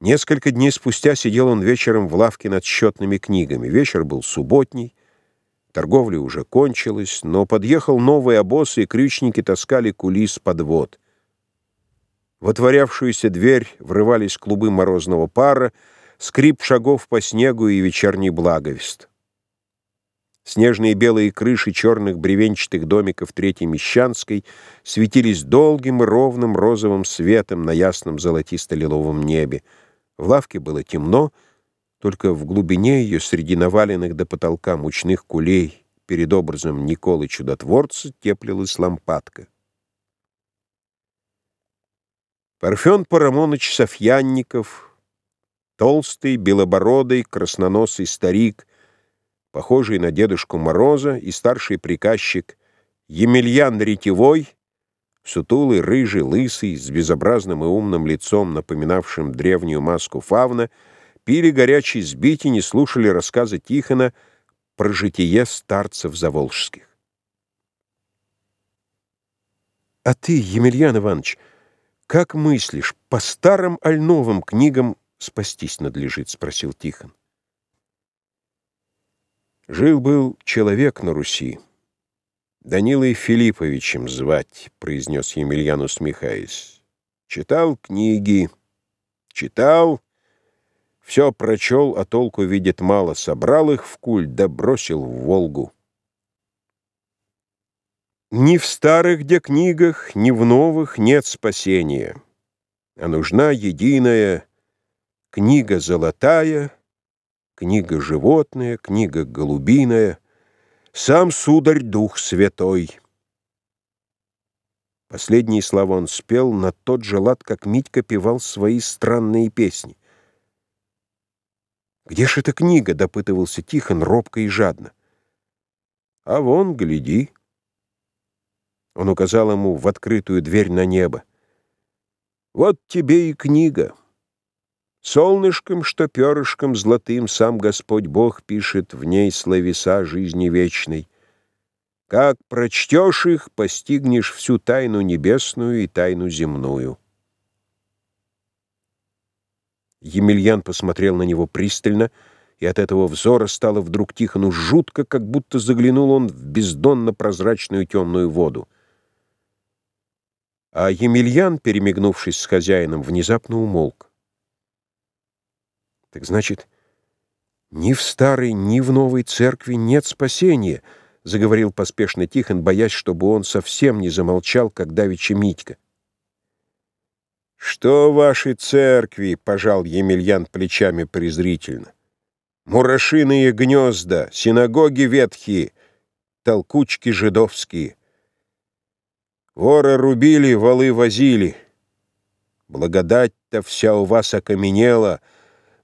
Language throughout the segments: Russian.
Несколько дней спустя сидел он вечером в лавке над счетными книгами. Вечер был субботний, торговля уже кончилась, но подъехал новый обоз, и крючники таскали кулис подвод. В отворявшуюся дверь врывались клубы морозного пара, скрип шагов по снегу и вечерний благовест. Снежные белые крыши черных бревенчатых домиков Третьей Мещанской светились долгим и ровным розовым светом на ясном золотисто-лиловом небе. В лавке было темно, только в глубине ее, среди наваленных до потолка мучных кулей, перед образом Николы Чудотворца теплилась лампадка. Парфен Парамоныч Софьянников, толстый, белобородый, красноносый старик, похожий на Дедушку Мороза, и старший приказчик Емельян Ретевой, сутулый, рыжий, лысый, с безобразным и умным лицом, напоминавшим древнюю маску фавна, пили горячий сбитень и слушали рассказы Тихона про житие старцев заволжских. «А ты, Емельян Иванович, как мыслишь, по старым аль новым книгам спастись надлежит?» — спросил Тихон. Жил-был человек на Руси. Данилой Филипповичем звать, произнес Емельян, усмехаясь. Читал книги, читал, все прочел, а толку видит мало. Собрал их в куль, да бросил в Волгу. Ни в старых где книгах, ни в новых нет спасения, а нужна единая книга золотая — книга животная, книга голубиная, сам сударь Дух Святой. Последние слова он спел на тот же лад, как Митька певал свои странные песни. «Где ж эта книга?» — допытывался Тихон робко и жадно. «А вон, гляди». Он указал ему в открытую дверь на небо. «Вот тебе и книга». Солнышком, что перышком золотым сам Господь Бог пишет в ней словеса жизни вечной. Как прочтешь их, постигнешь всю тайну небесную и тайну земную. Емельян посмотрел на него пристально, и от этого взора стало вдруг Тихону жутко, как будто заглянул он в бездонно-прозрачную темную воду. А Емельян, перемигнувшись с хозяином, внезапно умолк. Так значит, ни в старой, ни в новой церкви нет спасения, заговорил поспешно Тихон, боясь, чтобы он совсем не замолчал, как давеча Митька. «Что ваши церкви?» — пожал Емельян плечами презрительно. «Мурашиные гнезда, синагоги ветхие, толкучки жидовские. Вора рубили, валы возили. Благодать-то вся у вас окаменела —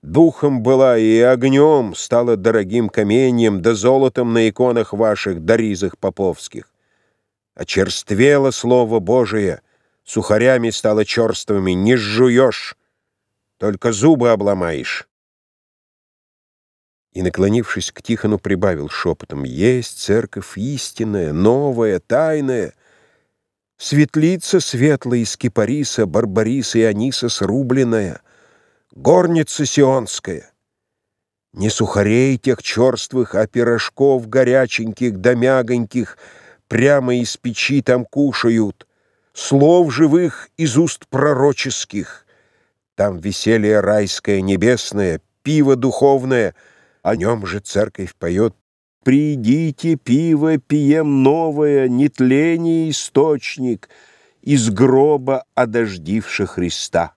Духом была и огнем стала дорогим каменьем, да золотом на иконах ваших, да ризах поповских. Очерствело слово Божие, сухарями стало черствыми, не жуешь, только зубы обломаешь. И, наклонившись к Тихону, прибавил шепотом, «Есть церковь истинная, новая, тайная, светлица светлая из кипариса, барбариса и аниса срубленная» горница сионская. Не сухарей тех черствых, а пирожков горяченьких да мягоньких прямо из печи там кушают, слов живых из уст пророческих. Там веселье райское, небесное, пиво духовное, о нем же церковь поет «Придите, пиво пьем новое, нетление источник, из гроба одождивших Христа».